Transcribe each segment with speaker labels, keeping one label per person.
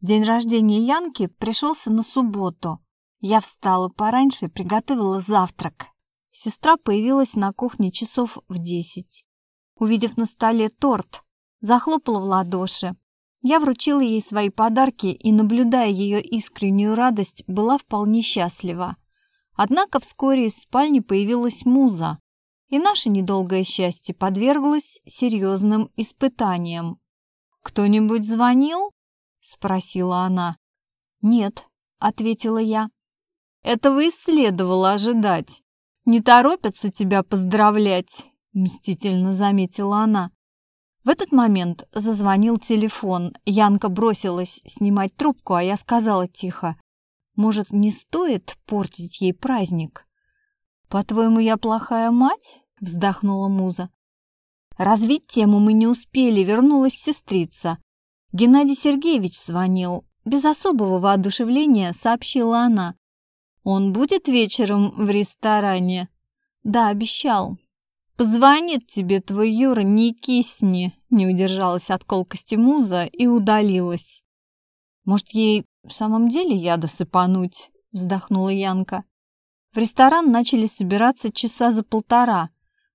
Speaker 1: День рождения Янки пришелся на субботу. Я встала пораньше и приготовила завтрак. Сестра появилась на кухне часов в десять. Увидев на столе торт, захлопала в ладоши. Я вручила ей свои подарки и, наблюдая ее искреннюю радость, была вполне счастлива. Однако вскоре из спальни появилась муза, и наше недолгое счастье подверглось серьезным испытаниям. «Кто-нибудь звонил?» — спросила она. «Нет», — ответила я. «Этого и следовало ожидать. Не торопятся тебя поздравлять», — мстительно заметила она. В этот момент зазвонил телефон. Янка бросилась снимать трубку, а я сказала тихо. «Может, не стоит портить ей праздник?» «По-твоему, я плохая мать?» — вздохнула Муза. Развить тему мы не успели, вернулась сестрица. Геннадий Сергеевич звонил. Без особого воодушевления сообщила она. «Он будет вечером в ресторане?» «Да, обещал. «Позвонит тебе твой Юра, не кисни!» Не удержалась от колкости муза и удалилась. «Может, ей в самом деле яда сыпануть?» Вздохнула Янка. В ресторан начали собираться часа за полтора.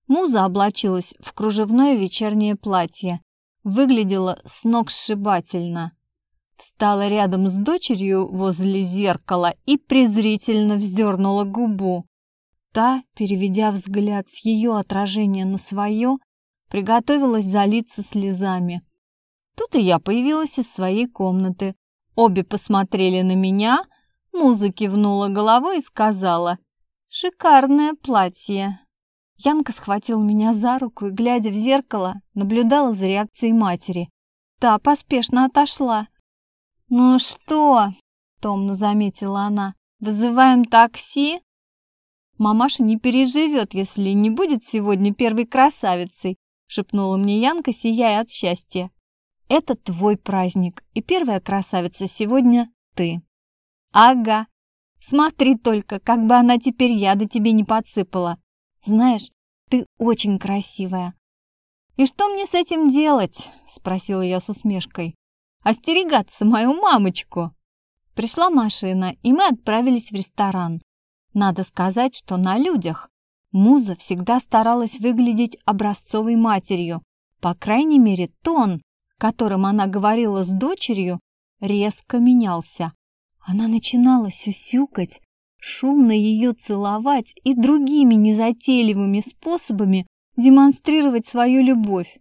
Speaker 1: Муза облачилась в кружевное вечернее платье. Выглядела с ног сшибательно. Встала рядом с дочерью возле зеркала и презрительно вздернула губу. Та, переведя взгляд с ее отражения на свое, приготовилась залиться слезами. Тут и я появилась из своей комнаты. Обе посмотрели на меня, Муза кивнула головой и сказала «Шикарное платье». Янка схватила меня за руку и, глядя в зеркало, наблюдала за реакцией матери. Та поспешно отошла. «Ну что?» — томно заметила она. «Вызываем такси?» Мамаша не переживет, если не будет сегодня первой красавицей, шепнула мне Янка, сияя от счастья. Это твой праздник, и первая красавица сегодня ты. Ага. Смотри только, как бы она теперь яда тебе не подсыпала. Знаешь, ты очень красивая. И что мне с этим делать? Спросила я с усмешкой. Остерегаться мою мамочку. Пришла машина, и мы отправились в ресторан. Надо сказать, что на людях Муза всегда старалась выглядеть образцовой матерью. По крайней мере, тон, которым она говорила с дочерью, резко менялся. Она начинала сюсюкать, шумно ее целовать и другими незатейливыми способами демонстрировать свою любовь.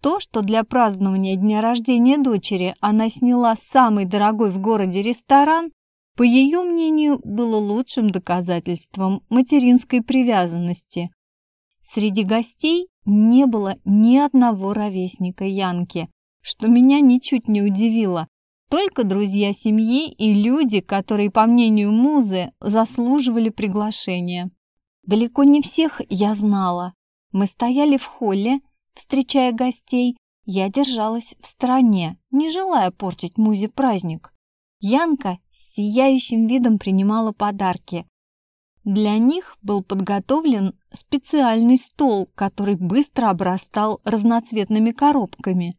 Speaker 1: То, что для празднования дня рождения дочери она сняла самый дорогой в городе ресторан, по ее мнению, было лучшим доказательством материнской привязанности. Среди гостей не было ни одного ровесника Янки, что меня ничуть не удивило. Только друзья семьи и люди, которые, по мнению Музы, заслуживали приглашения. Далеко не всех я знала. Мы стояли в холле, встречая гостей. Я держалась в стороне, не желая портить Музе праздник. Янка с сияющим видом принимала подарки. Для них был подготовлен специальный стол, который быстро обрастал разноцветными коробками.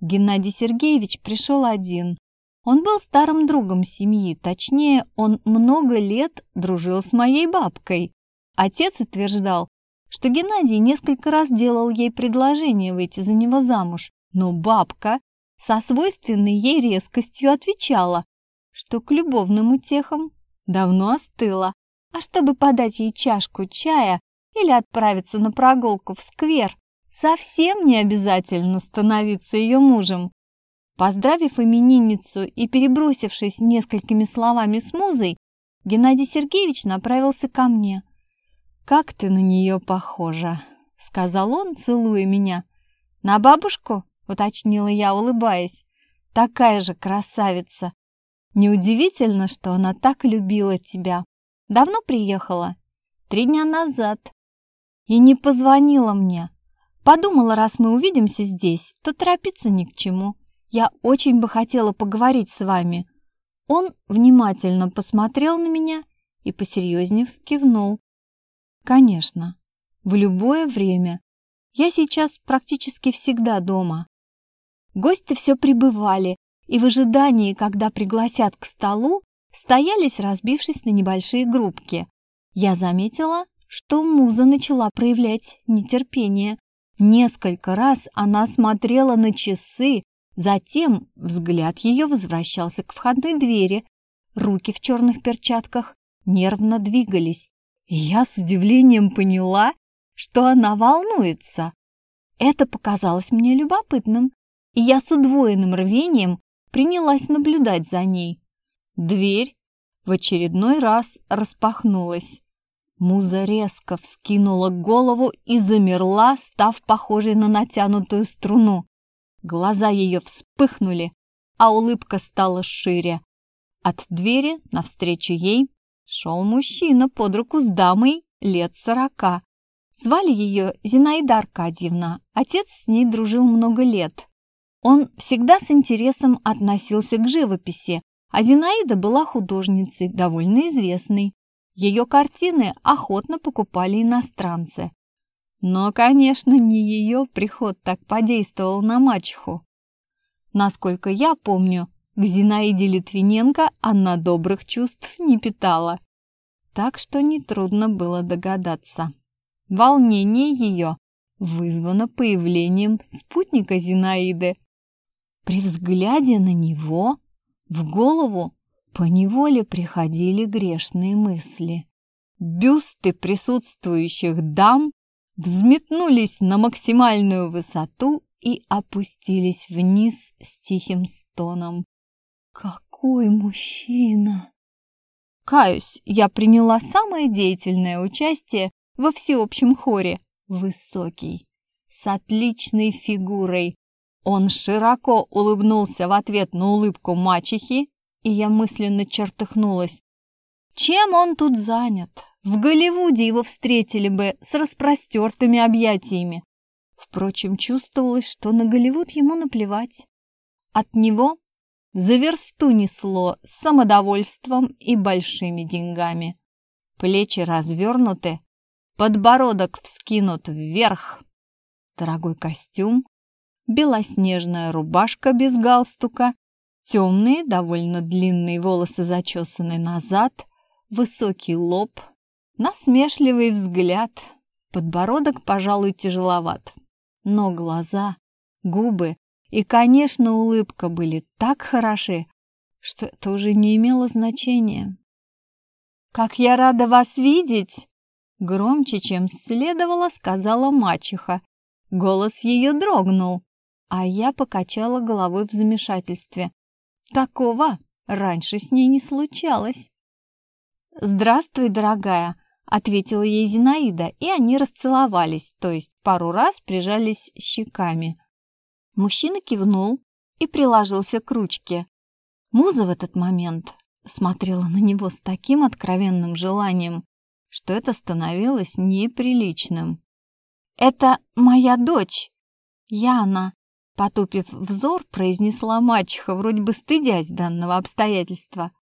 Speaker 1: Геннадий Сергеевич пришел один. Он был старым другом семьи, точнее, он много лет дружил с моей бабкой. Отец утверждал, что Геннадий несколько раз делал ей предложение выйти за него замуж, но бабка со свойственной ей резкостью отвечала, что к любовным утехам давно остыла, а чтобы подать ей чашку чая или отправиться на прогулку в сквер, совсем не обязательно становиться ее мужем. Поздравив именинницу и перебросившись несколькими словами с музой, Геннадий Сергеевич направился ко мне. «Как ты на нее похожа!» — сказал он, целуя меня. «На бабушку?» — уточнила я, улыбаясь. «Такая же красавица! Неудивительно, что она так любила тебя. Давно приехала? Три дня назад. И не позвонила мне. Подумала, раз мы увидимся здесь, то торопиться ни к чему. Я очень бы хотела поговорить с вами. Он внимательно посмотрел на меня и, посерьезнев, кивнул. Конечно, в любое время. Я сейчас практически всегда дома. Гости все прибывали, и в ожидании, когда пригласят к столу, стоялись, разбившись на небольшие группки. Я заметила, что муза начала проявлять нетерпение. Несколько раз она смотрела на часы, затем взгляд ее возвращался к входной двери. Руки в черных перчатках нервно двигались. И я с удивлением поняла, что она волнуется. Это показалось мне любопытным, и я с удвоенным рвением принялась наблюдать за ней. Дверь в очередной раз распахнулась. Муза резко вскинула голову и замерла, став похожей на натянутую струну. Глаза ее вспыхнули, а улыбка стала шире. От двери навстречу ей шел мужчина под руку с дамой лет сорока. Звали ее Зинаида Аркадьевна. Отец с ней дружил много лет. Он всегда с интересом относился к живописи, а Зинаида была художницей, довольно известной. Ее картины охотно покупали иностранцы. Но, конечно, не ее приход так подействовал на мачеху. Насколько я помню, к Зинаиде Литвиненко она добрых чувств не питала. Так что нетрудно было догадаться. Волнение ее вызвано появлением спутника Зинаиды. При взгляде на него в голову поневоле приходили грешные мысли. Бюсты присутствующих дам взметнулись на максимальную высоту и опустились вниз с тихим стоном. Какой мужчина! Каюсь, я приняла самое деятельное участие во всеобщем хоре. Высокий, с отличной фигурой. Он широко улыбнулся в ответ на улыбку мачехи, и я мысленно чертыхнулась. Чем он тут занят? В Голливуде его встретили бы с распростертыми объятиями. Впрочем, чувствовалось, что на Голливуд ему наплевать. От него за версту несло самодовольством и большими деньгами. Плечи развернуты, подбородок вскинут вверх. Дорогой костюм, белоснежная рубашка без галстука, темные, довольно длинные волосы зачесаны назад, высокий лоб, насмешливый взгляд, подбородок, пожалуй, тяжеловат. Но глаза, губы и, конечно, улыбка были так хороши, что это уже не имело значения. «Как я рада вас видеть!» Громче, чем следовало, сказала мачеха. Голос ее дрогнул, а я покачала головой в замешательстве. Такого раньше с ней не случалось. «Здравствуй, дорогая!» — ответила ей Зинаида, и они расцеловались, то есть пару раз прижались щеками. Мужчина кивнул и приложился к ручке. Муза в этот момент смотрела на него с таким откровенным желанием, что это становилось неприличным. «Это моя дочь, Яна», — потупив взор, произнесла мачеха, вроде бы стыдясь данного обстоятельства.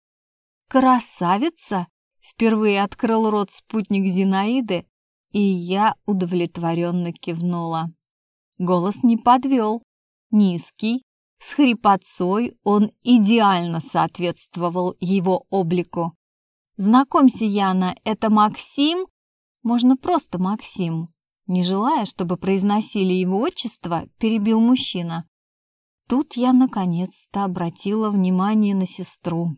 Speaker 1: «Красавица!» — впервые открыл рот спутник Зинаиды, и я удовлетворенно кивнула. Голос не подвел. Низкий, с хрипотцой он идеально соответствовал его облику. «Знакомься, Яна, это Максим?» «Можно просто Максим». Не желая, чтобы произносили его отчество, перебил мужчина. Тут я наконец-то обратила внимание на сестру.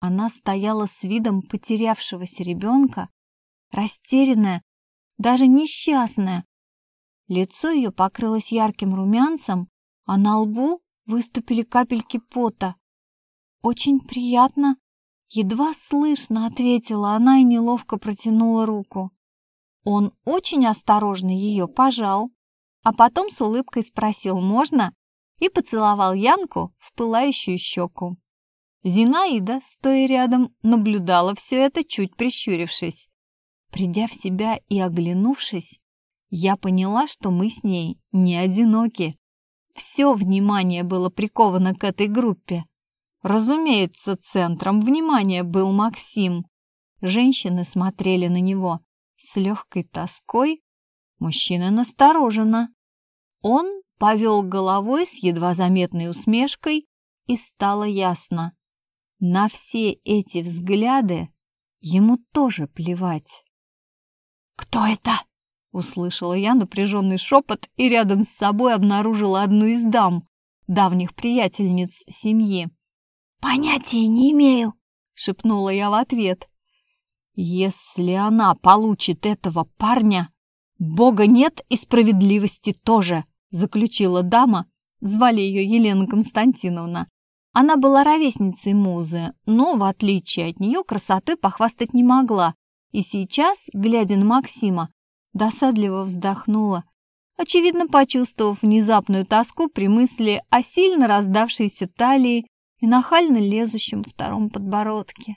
Speaker 1: Она стояла с видом потерявшегося ребенка, растерянная, даже несчастная. Лицо ее покрылось ярким румянцем, а на лбу выступили капельки пота. «Очень приятно!» Едва слышно ответила она и неловко протянула руку. Он очень осторожно ее пожал, а потом с улыбкой спросил «можно?» и поцеловал Янку в пылающую щеку. Зинаида, стоя рядом, наблюдала все это, чуть прищурившись. Придя в себя и оглянувшись, я поняла, что мы с ней не одиноки. Все внимание было приковано к этой группе. Разумеется, центром внимания был Максим. Женщины смотрели на него с легкой тоской, мужчина настороженно. Он повел головой с едва заметной усмешкой и стало ясно. На все эти взгляды ему тоже плевать. «Кто это?» — услышала я напряженный шепот и рядом с собой обнаружила одну из дам, давних приятельниц семьи. «Понятия не имею», — шепнула я в ответ. «Если она получит этого парня, Бога нет и справедливости тоже», — заключила дама. Звали ее Елена Константиновна. Она была ровесницей Музы, но, в отличие от нее, красотой похвастать не могла. И сейчас, глядя на Максима, досадливо вздохнула, очевидно почувствовав внезапную тоску при мысли о сильно раздавшейся талии и нахально лезущем втором подбородке.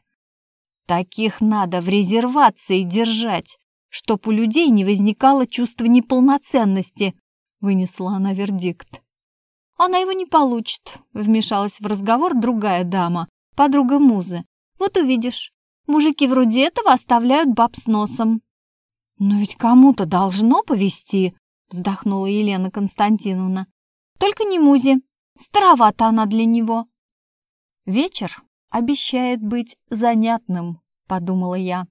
Speaker 1: Таких надо в резервации держать, чтоб у людей не возникало чувства неполноценности, вынесла она вердикт. Она его не получит, вмешалась в разговор другая дама, подруга Музы. Вот увидишь, мужики вроде этого оставляют баб с носом. Но ведь кому-то должно повести, вздохнула Елена Константиновна. Только не Музе, старовата она для него. Вечер обещает быть занятным, подумала я.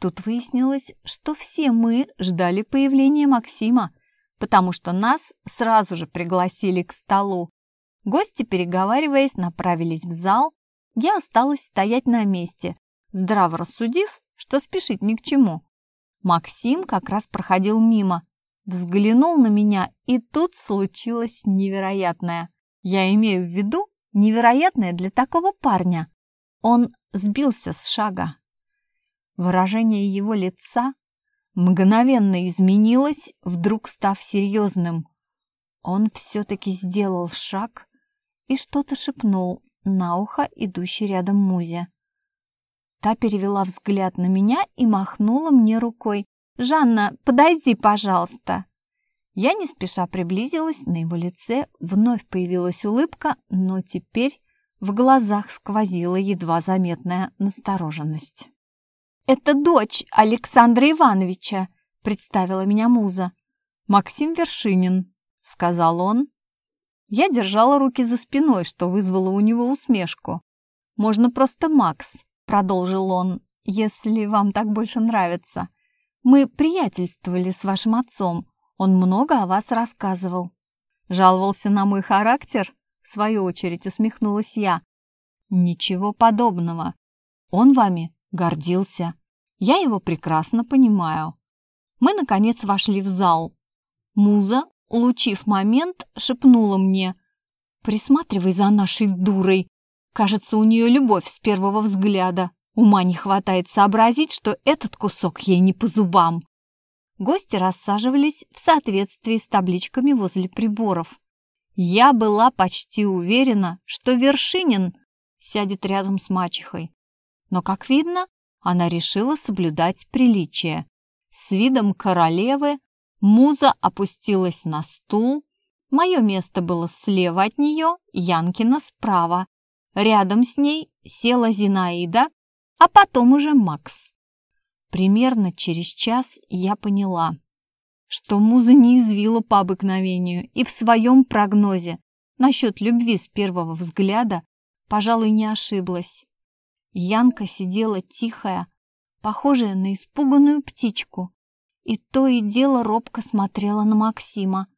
Speaker 1: Тут выяснилось, что все мы ждали появления Максима, потому что нас сразу же пригласили к столу. Гости, переговариваясь, направились в зал. Я осталась стоять на месте, здраво рассудив, что спешить ни к чему. Максим как раз проходил мимо, взглянул на меня, и тут случилось невероятное. Я имею в виду невероятное для такого парня. Он сбился с шага. Выражение его лица мгновенно изменилось, вдруг став серьезным. Он все-таки сделал шаг и что-то шепнул на ухо идущей рядом Музе. Та перевела взгляд на меня и махнула мне рукой. «Жанна, подойди, пожалуйста!» Я не спеша приблизилась, на его лице вновь появилась улыбка, но теперь в глазах сквозила едва заметная настороженность. «Это дочь Александра Ивановича», — представила меня муза. «Максим Вершинин», — сказал он. Я держала руки за спиной, что вызвало у него усмешку. «Можно просто Макс», — продолжил он, — «если вам так больше нравится. Мы приятельствовали с вашим отцом, он много о вас рассказывал». «Жаловался на мой характер?» — в свою очередь усмехнулась я. «Ничего подобного. Он вами гордился. Я его прекрасно понимаю. Мы, наконец, вошли в зал. Муза, улучив момент, шепнула мне. «Присматривай за нашей дурой. Кажется, у нее любовь с первого взгляда. Ума не хватает сообразить, что этот кусок ей не по зубам». Гости рассаживались в соответствии с табличками возле приборов. Я была почти уверена, что Вершинин сядет рядом с мачехой. Но, как видно, она решила соблюдать приличие. С видом королевы муза опустилась на стул. Мое место было слева от нее, Янкина справа. Рядом с ней села Зинаида, а потом уже Макс. Примерно через час я поняла, что муза не извила по обыкновению и в своем прогнозе насчет любви с первого взгляда, пожалуй, не ошиблась. Янка сидела тихая, похожая на испуганную птичку, и то и дело робко смотрела на Максима.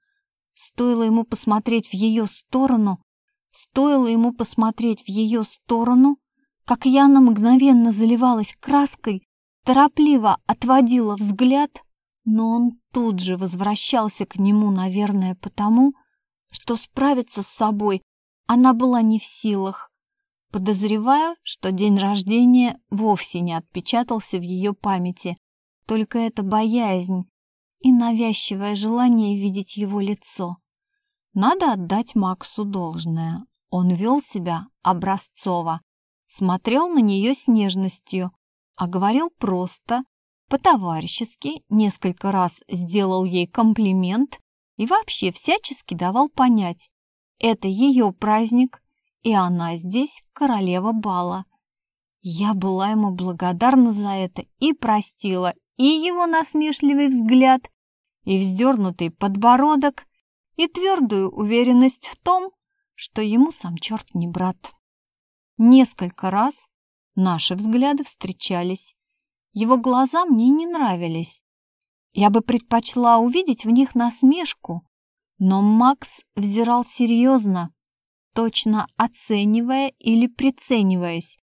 Speaker 1: Стоило ему посмотреть в ее сторону, стоило ему посмотреть в ее сторону, как Яна мгновенно заливалась краской, торопливо отводила взгляд, но он тут же возвращался к нему, наверное, потому, что справиться с собой она была не в силах. Подозреваю, что день рождения вовсе не отпечатался в ее памяти, только эта боязнь и навязчивое желание видеть его лицо. Надо отдать Максу должное. Он вел себя образцово, смотрел на нее с нежностью, а говорил просто, по-товарищески, несколько раз сделал ей комплимент и вообще всячески давал понять, это ее праздник, и она здесь королева бала. Я была ему благодарна за это и простила и его насмешливый взгляд, и вздернутый подбородок, и твердую уверенность в том, что ему сам черт не брат. Несколько раз наши взгляды встречались. Его глаза мне не нравились. Я бы предпочла увидеть в них насмешку, но Макс взирал серьезно, точно оценивая или прицениваясь.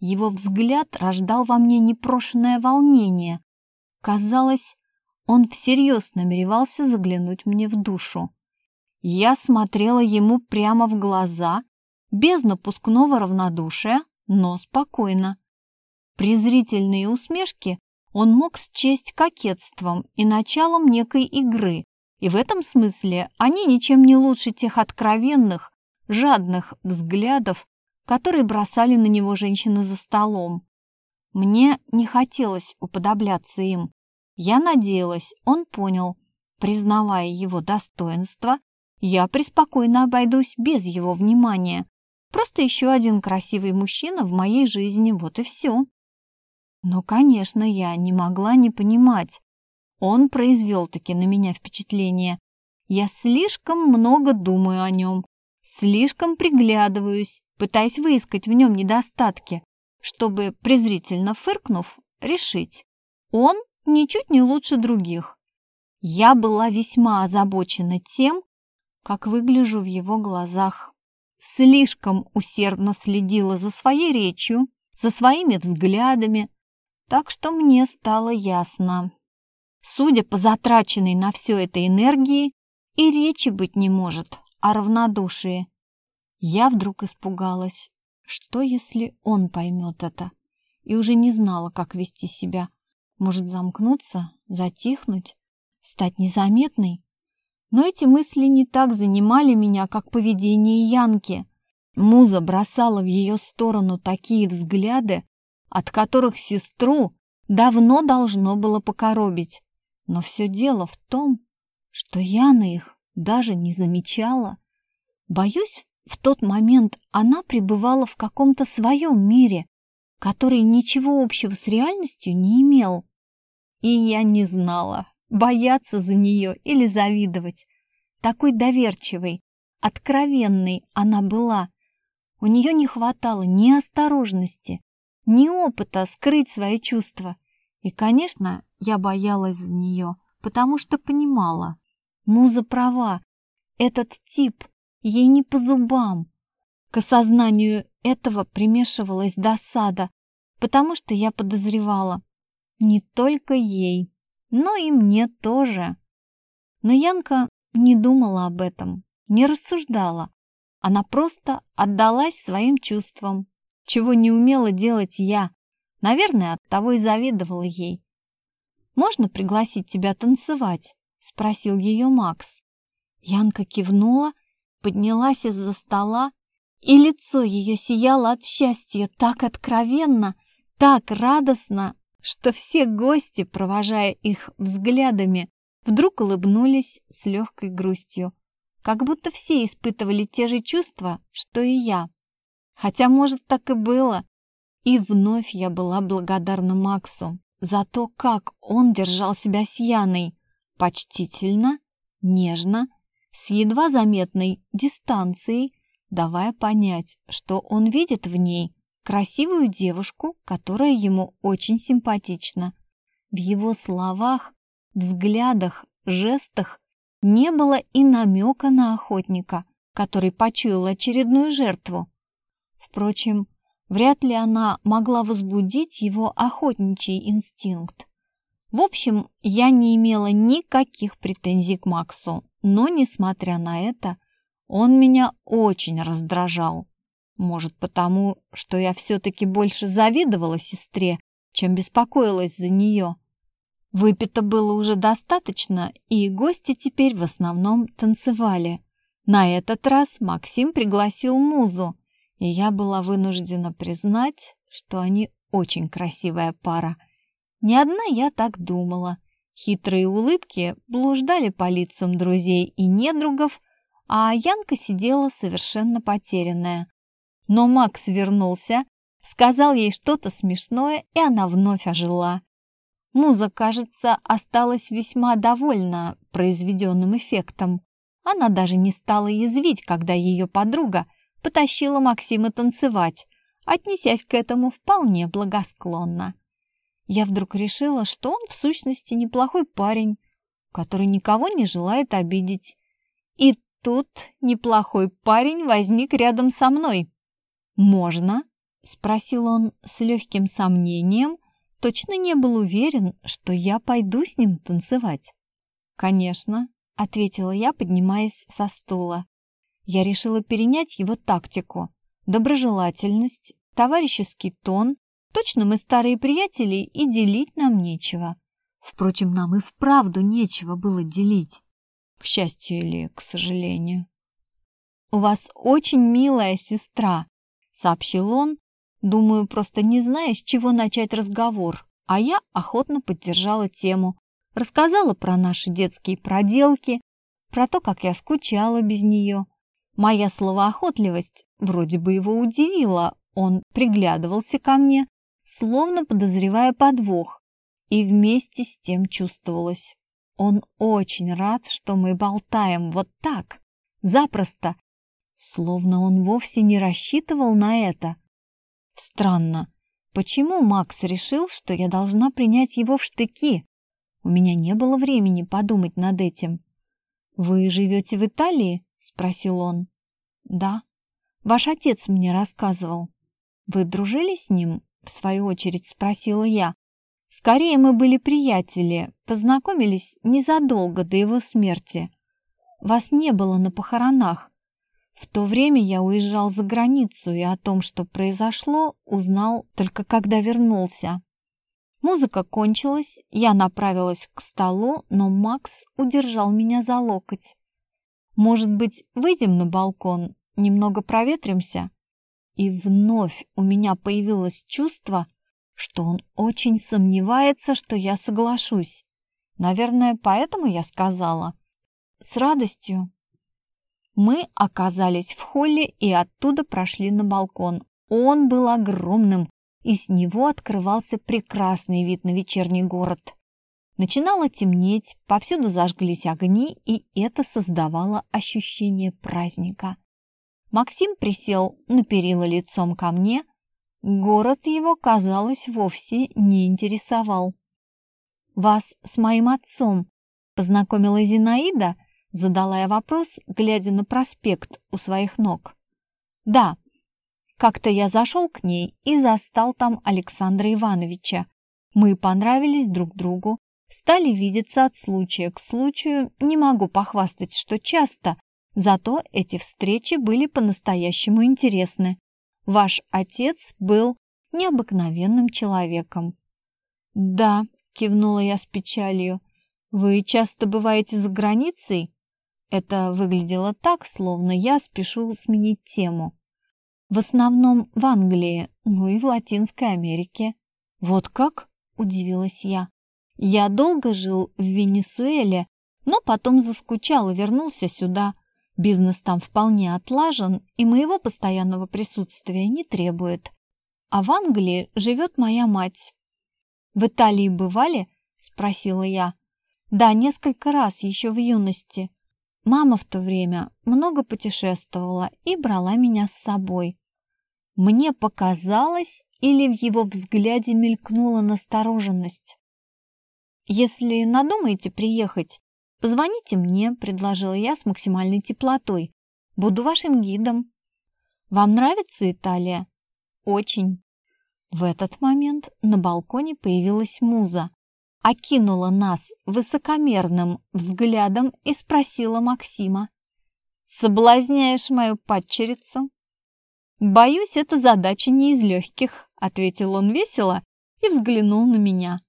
Speaker 1: Его взгляд рождал во мне непрошенное волнение. Казалось, он всерьез намеревался заглянуть мне в душу. Я смотрела ему прямо в глаза, без напускного равнодушия, но спокойно. Презрительные усмешки он мог счесть кокетством и началом некой игры, и в этом смысле они ничем не лучше тех откровенных, жадных взглядов, которые бросали на него женщины за столом. Мне не хотелось уподобляться им. Я надеялась, он понял. Признавая его достоинство, я преспокойно обойдусь без его внимания. Просто еще один красивый мужчина в моей жизни, вот и все. Но, конечно, я не могла не понимать. Он произвел таки на меня впечатление. Я слишком много думаю о нем, слишком приглядываюсь, пытаясь выискать в нем недостатки, чтобы, презрительно фыркнув, решить. Он ничуть не лучше других. Я была весьма озабочена тем, как выгляжу в его глазах. Слишком усердно следила за своей речью, за своими взглядами, так что мне стало ясно. Судя по затраченной на все это энергии, и речи быть не может о равнодушии. Я вдруг испугалась, что если он поймет это, и уже не знала, как вести себя. Может замкнуться, затихнуть, стать незаметной? Но эти мысли не так занимали меня, как поведение Янки. Муза бросала в ее сторону такие взгляды, от которых сестру давно должно было покоробить. Но все дело в том, что Яна их даже не замечала. Боюсь, в тот момент она пребывала в каком-то своем мире, который ничего общего с реальностью не имел. И я не знала, бояться за нее или завидовать. Такой доверчивой, откровенной она была. У нее не хватало ни осторожности, ни опыта скрыть свои чувства. И, конечно, я боялась за нее, потому что понимала. Муза права, этот тип ей не по зубам. К осознанию этого примешивалась досада, потому что я подозревала не только ей, но и мне тоже. Но Янка не думала об этом, не рассуждала. Она просто отдалась своим чувствам, чего не умела делать я. Наверное, оттого и завидовала ей. «Можно пригласить тебя танцевать?» — спросил ее Макс. Янка кивнула, поднялась из-за стола, и лицо ее сияло от счастья так откровенно, так радостно, что все гости, провожая их взглядами, вдруг улыбнулись с легкой грустью, как будто все испытывали те же чувства, что и я. Хотя, может, так и было. И вновь я была благодарна Максу за то, как он держал себя с Яной. Почтительно, нежно, с едва заметной дистанцией, давая понять, что он видит в ней красивую девушку, которая ему очень симпатична. В его словах, взглядах, жестах не было и намека на охотника, который почуял очередную жертву. Впрочем, вряд ли она могла возбудить его охотничий инстинкт. В общем, я не имела никаких претензий к Максу, но, несмотря на это, он меня очень раздражал. Может, потому, что я все-таки больше завидовала сестре, чем беспокоилась за нее. Выпито было уже достаточно, и гости теперь в основном танцевали. На этот раз Максим пригласил Музу, и я была вынуждена признать, что они очень красивая пара. Не одна я так думала. Хитрые улыбки блуждали по лицам друзей и недругов, а Янка сидела совершенно потерянная. Но Макс вернулся, сказал ей что-то смешное, и она вновь ожила. Муза, кажется, осталась весьма довольна произведенным эффектом. Она даже не стала язвить, когда ее подруга потащила Максима танцевать, отнесясь к этому вполне благосклонно. Я вдруг решила, что он в сущности неплохой парень, который никого не желает обидеть. И тут неплохой парень возник рядом со мной. «Можно?» — спросил он с легким сомнением, точно не был уверен, что я пойду с ним танцевать. «Конечно», — ответила я, поднимаясь со стула. Я решила перенять его тактику. Доброжелательность, товарищеский тон. Точно мы старые приятели, и делить нам нечего. Впрочем, нам и вправду нечего было делить. К счастью или к сожалению. «У вас очень милая сестра», — сообщил он, думаю, просто не зная, с чего начать разговор. А я охотно поддержала тему, рассказала про наши детские проделки, про то, как я скучала без нее. Моя словоохотливость вроде бы его удивила, он приглядывался ко мне, словно подозревая подвох, и вместе с тем чувствовалось. Он очень рад, что мы болтаем вот так, запросто, словно он вовсе не рассчитывал на это. Странно, почему Макс решил, что я должна принять его в штыки? У меня не было времени подумать над этим. «Вы живете в Италии?» — спросил он. «Да. Ваш отец мне рассказывал. Вы дружили с ним?» — в свою очередь спросила я. «Скорее мы были приятели, познакомились незадолго до его смерти. Вас не было на похоронах. В то время я уезжал за границу и о том, что произошло, узнал только когда вернулся. Музыка кончилась, я направилась к столу, но Макс удержал меня за локоть. «Может быть, выйдем на балкон, немного проветримся?» И вновь у меня появилось чувство, что он очень сомневается, что я соглашусь. Наверное, поэтому я сказала. С радостью. Мы оказались в холле и оттуда прошли на балкон. Он был огромным, и с него открывался прекрасный вид на вечерний город. Начинало темнеть, повсюду зажглись огни, и это создавало ощущение праздника. Максим присел на перила лицом ко мне. Город его, казалось, вовсе не интересовал. «Вас с моим отцом познакомила Зинаида?» Задала я вопрос, глядя на проспект у своих ног. «Да, как-то я зашел к ней и застал там Александра Ивановича. Мы понравились друг другу, стали видеться от случая к случаю. Не могу похвастать, что часто, зато эти встречи были по-настоящему интересны. Ваш отец был необыкновенным человеком. «Да», — кивнула я с печалью, — «вы часто бываете за границей?» Это выглядело так, словно я спешу сменить тему. В основном в Англии, ну и в Латинской Америке. Вот как? Удивилась я. Я долго жил в Венесуэле, но потом заскучал и вернулся сюда. Бизнес там вполне отлажен, и моего постоянного присутствия не требует. А в Англии живет моя мать. «В Италии бывали?» – спросила я. «Да, несколько раз, еще в юности. Мама в то время много путешествовала и брала меня с собой. Мне показалось, или в его взгляде мелькнула настороженность. «Если надумаете приехать, позвоните мне», — предложила я с максимальной теплотой. «Буду вашим гидом». «Вам нравится Италия?» «Очень». В этот момент на балконе появилась муза, окинула нас высокомерным взглядом и спросила Максима. «Соблазняешь мою падчерицу?» «Боюсь, эта задача не из легких», — ответил он весело и взглянул на меня.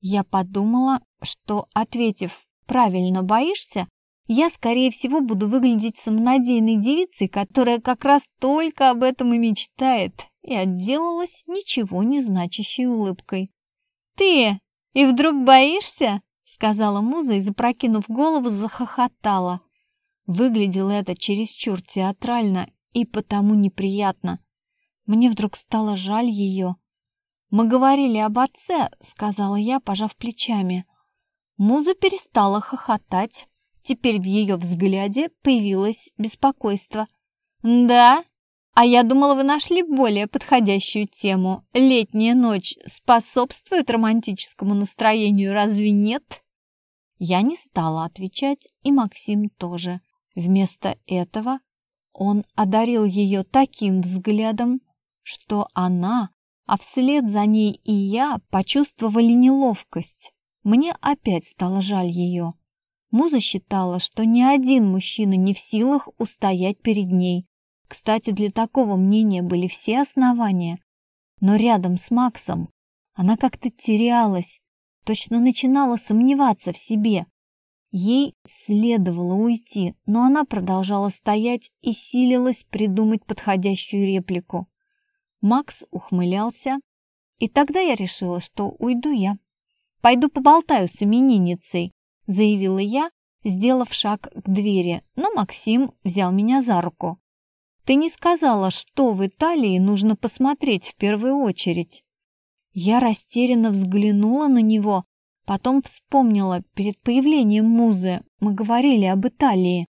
Speaker 1: Я подумала, что, ответив «правильно боишься», я, скорее всего, буду выглядеть самонадеянной девицей, которая как раз только об этом и мечтает, и отделалась ничего не значащей улыбкой. «Ты и вдруг боишься?» — сказала муза и, запрокинув голову, захохотала. Выглядело это чересчур театрально и потому неприятно. Мне вдруг стало жаль ее. «Мы говорили об отце», — сказала я, пожав плечами. Муза перестала хохотать, Теперь в ее взгляде появилось беспокойство. «Да? А я думала, вы нашли более подходящую тему. Летняя ночь способствует романтическому настроению, разве нет?» Я не стала отвечать, и Максим тоже. Вместо этого он одарил ее таким взглядом, что она, а вслед за ней и я почувствовали неловкость. Мне опять стало жаль ее. Муза считала, что ни один мужчина не в силах устоять перед ней. Кстати, для такого мнения были все основания. Но рядом с Максом она как-то терялась, точно начинала сомневаться в себе. Ей следовало уйти, но она продолжала стоять и силилась придумать подходящую реплику. Макс ухмылялся, и тогда я решила, что уйду я. «Пойду поболтаю с именинницей», — заявила я, сделав шаг к двери, но Максим взял меня за руку. «Ты не сказала, что в Италии нужно посмотреть в первую очередь». Я растерянно взглянула на него, потом вспомнила, перед появлением музы мы говорили об Италии.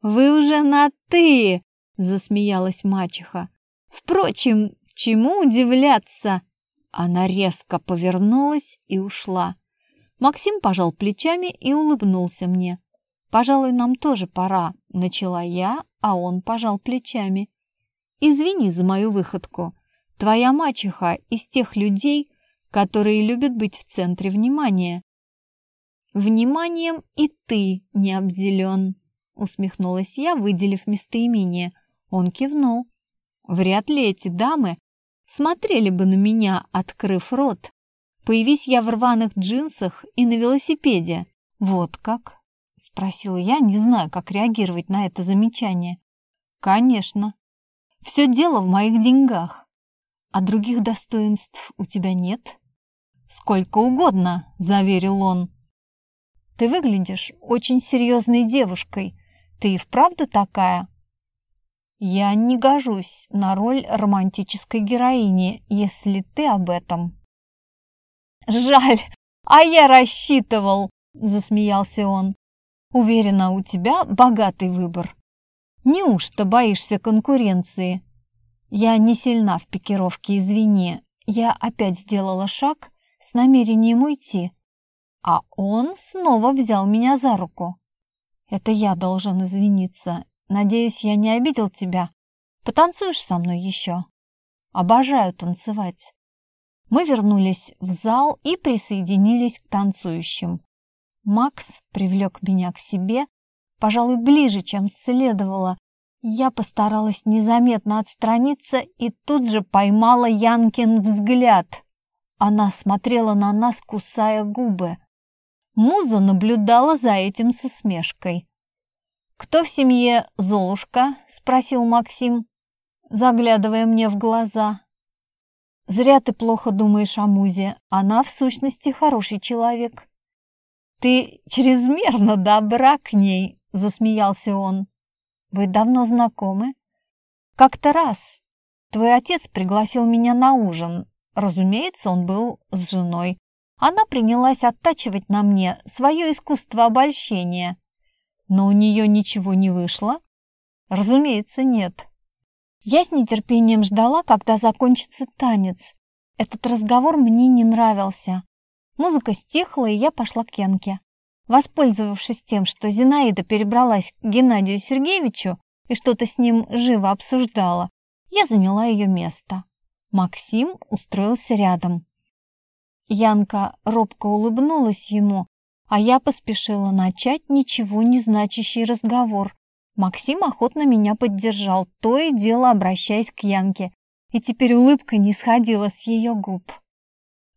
Speaker 1: «Вы уже на «ты», — засмеялась мачеха. «Впрочем, чему удивляться?» Она резко повернулась и ушла. Максим пожал плечами и улыбнулся мне. «Пожалуй, нам тоже пора», — начала я, а он пожал плечами. «Извини за мою выходку. Твоя мачеха из тех людей, которые любят быть в центре внимания». «Вниманием и ты не обделен», — усмехнулась я, выделив местоимение. Он кивнул. «Вряд ли эти дамы смотрели бы на меня, открыв рот. Появись я в рваных джинсах и на велосипеде. Вот как? Спросила я, не знаю, как реагировать на это замечание. Конечно. Все дело в моих деньгах. А других достоинств у тебя нет? Сколько угодно, заверил он. Ты выглядишь очень серьезной девушкой. Ты и вправду такая? Я не гожусь на роль романтической героини, если ты об этом. «Жаль, а я рассчитывал!» – засмеялся он. «Уверена, у тебя богатый выбор. Неужто боишься конкуренции?» Я не сильна в пикировке, извини. Я опять сделала шаг с намерением уйти. А он снова взял меня за руку. Это я должен извиниться. Надеюсь, я не обидел тебя. Потанцуешь со мной еще? Обожаю танцевать. Мы вернулись в зал и присоединились к танцующим. Макс привлек меня к себе, пожалуй, ближе, чем следовало. Я постаралась незаметно отстраниться и тут же поймала Янкин взгляд. Она смотрела на нас, кусая губы. Муза наблюдала за этим с усмешкой. «Кто в семье Золушка?» – спросил Максим, заглядывая мне в глаза. Зря ты плохо думаешь о Музе. Она, в сущности, хороший человек. Ты чрезмерно добра к ней, засмеялся он. Вы давно знакомы? Как-то раз твой отец пригласил меня на ужин. Разумеется, он был с женой. Она принялась оттачивать на мне свое искусство обольщения. Но у нее ничего не вышло? Разумеется, нет. Я с нетерпением ждала, когда закончится танец. Этот разговор мне не нравился. Музыка стихла, и я пошла к Янке. Воспользовавшись тем, что Зинаида перебралась к Геннадию Сергеевичу и что-то с ним живо обсуждала, я заняла ее место. Максим устроился рядом. Янка робко улыбнулась ему, а я поспешила начать ничего не значащий разговор, Максим охотно меня поддержал, то и дело обращаясь к Янке, и теперь улыбка не сходила с ее губ.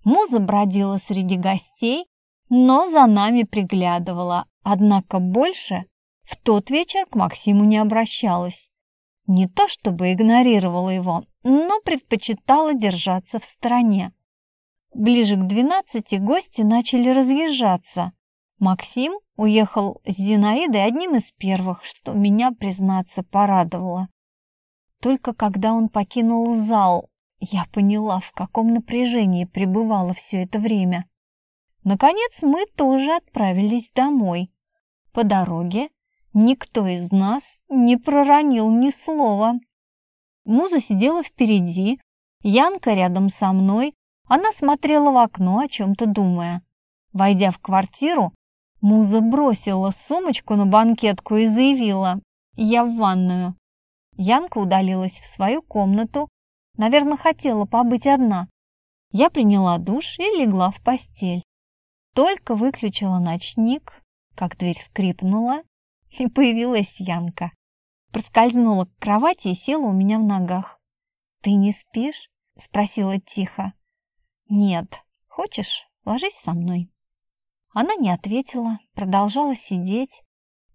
Speaker 1: Муза бродила среди гостей, но за нами приглядывала, однако больше в тот вечер к Максиму не обращалась. Не то чтобы игнорировала его, но предпочитала держаться в стороне. Ближе к двенадцати гости начали разъезжаться. Максим уехал с Зинаидой одним из первых, что меня, признаться, порадовало. Только когда он покинул зал, я поняла, в каком напряжении пребывала все это время. Наконец мы тоже отправились домой. По дороге никто из нас не проронил ни слова. Муза сидела впереди, Янка рядом со мной. Она смотрела в окно, о чем-то думая. Войдя в квартиру, Муза бросила сумочку на банкетку и заявила «Я в ванную». Янка удалилась в свою комнату, наверное, хотела побыть одна. Я приняла душ и легла в постель. Только выключила ночник, как дверь скрипнула, и появилась Янка. Проскользнула к кровати и села у меня в ногах. «Ты не спишь?» — спросила тихо. «Нет. Хочешь, ложись со мной». Она не ответила, продолжала сидеть,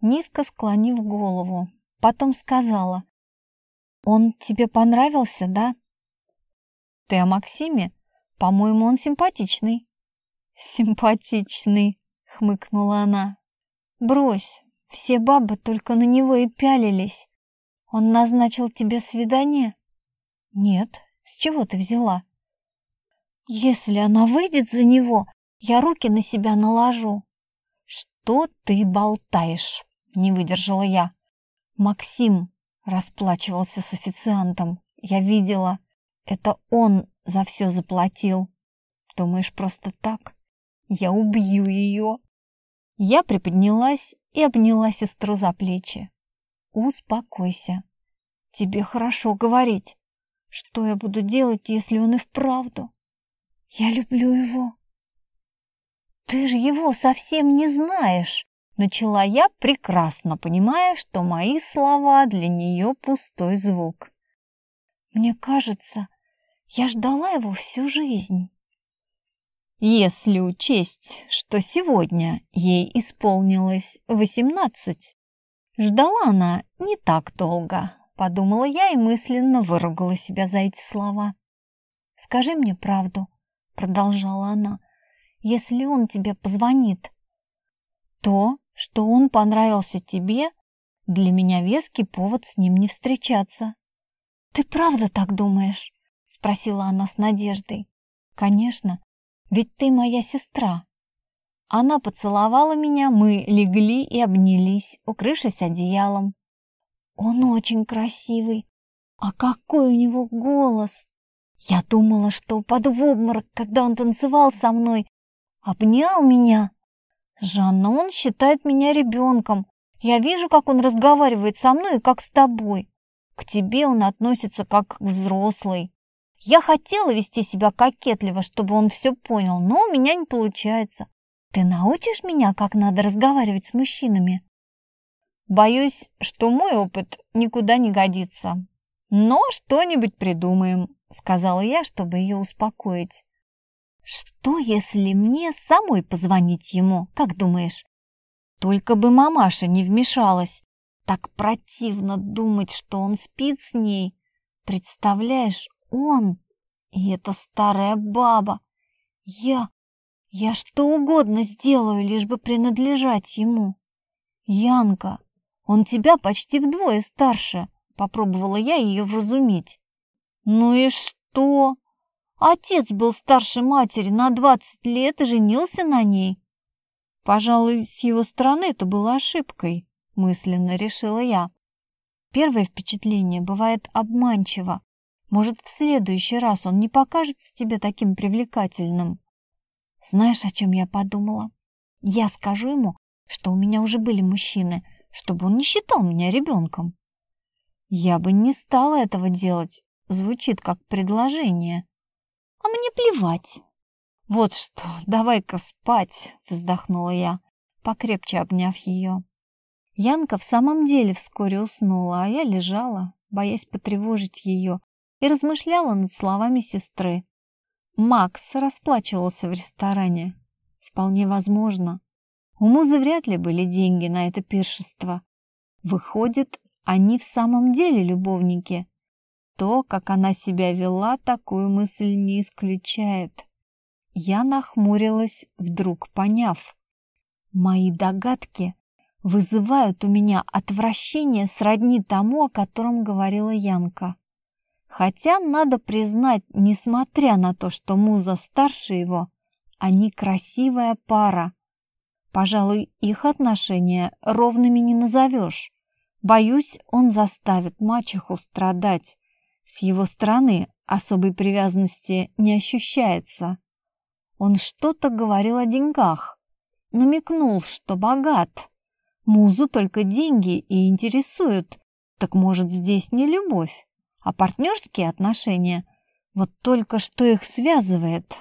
Speaker 1: низко склонив голову. Потом сказала, «Он тебе понравился, да?» «Ты о Максиме? По-моему, он симпатичный». «Симпатичный», — хмыкнула она. «Брось, все бабы только на него и пялились. Он назначил тебе свидание?» «Нет, с чего ты взяла?» «Если она выйдет за него, я руки на себя наложу. Что ты болтаешь? Не выдержала я. Максим расплачивался с официантом. Я видела. Это он за все заплатил. Думаешь, просто так? Я убью ее. Я приподнялась и обняла сестру за плечи. Успокойся. Тебе хорошо говорить. Что я буду делать, если он и вправду? Я люблю его. «Ты же его совсем не знаешь!» Начала я, прекрасно понимая, что мои слова для нее пустой звук. «Мне кажется, я ждала его всю жизнь». Если учесть, что сегодня ей исполнилось восемнадцать, ждала она не так долго, подумала я и мысленно выругала себя за эти слова. «Скажи мне правду», — продолжала она, если он тебе позвонит. То, что он понравился тебе, для меня веский повод с ним не встречаться. «Ты правда так думаешь?» — спросила она с надеждой. «Конечно, ведь ты моя сестра». Она поцеловала меня, мы легли и обнялись, укрывшись одеялом. «Он очень красивый. А какой у него голос!» Я думала, что упаду в обморок, когда он танцевал со мной, обнял меня. Жанна, он считает меня ребенком. Я вижу, как он разговаривает со мной и как с тобой. К тебе он относится как к взрослый. Я хотела вести себя кокетливо, чтобы он все понял, но у меня не получается. Ты научишь меня, как надо разговаривать с мужчинами? Боюсь, что мой опыт никуда не годится. Но что-нибудь придумаем, сказала я, чтобы ее успокоить. Что, если мне самой позвонить ему, как думаешь? Только бы мамаша не вмешалась. Так противно думать, что он спит с ней. Представляешь, он и эта старая баба. Я, я что угодно сделаю, лишь бы принадлежать ему. Янка, он тебя почти вдвое старше. Попробовала я ее вразумить. Ну и что? Отец был старше матери на 20 лет и женился на ней. Пожалуй, с его стороны это было ошибкой, мысленно решила я. Первое впечатление бывает обманчиво. Может, в следующий раз он не покажется тебе таким привлекательным. Знаешь, о чем я подумала? Я скажу ему, что у меня уже были мужчины, чтобы он не считал меня ребенком. Я бы не стала этого делать. Звучит как предложение. А мне плевать. Вот что, давай-ка спать, вздохнула я, покрепче обняв ее. Янка в самом деле вскоре уснула, а я лежала, боясь потревожить ее, и размышляла над словами сестры. Макс расплачивался в ресторане. Вполне возможно. У Музы вряд ли были деньги на это пиршество. Выходит, они в самом деле любовники. То, как она себя вела, такую мысль не исключает. Я нахмурилась, вдруг поняв. Мои догадки вызывают у меня отвращение сродни тому, о котором говорила Янка. Хотя, надо признать, несмотря на то, что Муза старше его, они красивая пара. Пожалуй, их отношения ровными не назовешь. Боюсь, он заставит мачеху страдать. С его стороны особой привязанности не ощущается. Он что-то говорил о деньгах, намекнул, что богат. Музу только деньги и интересуют. Так может, здесь не любовь, а партнерские отношения? Вот только что их связывает.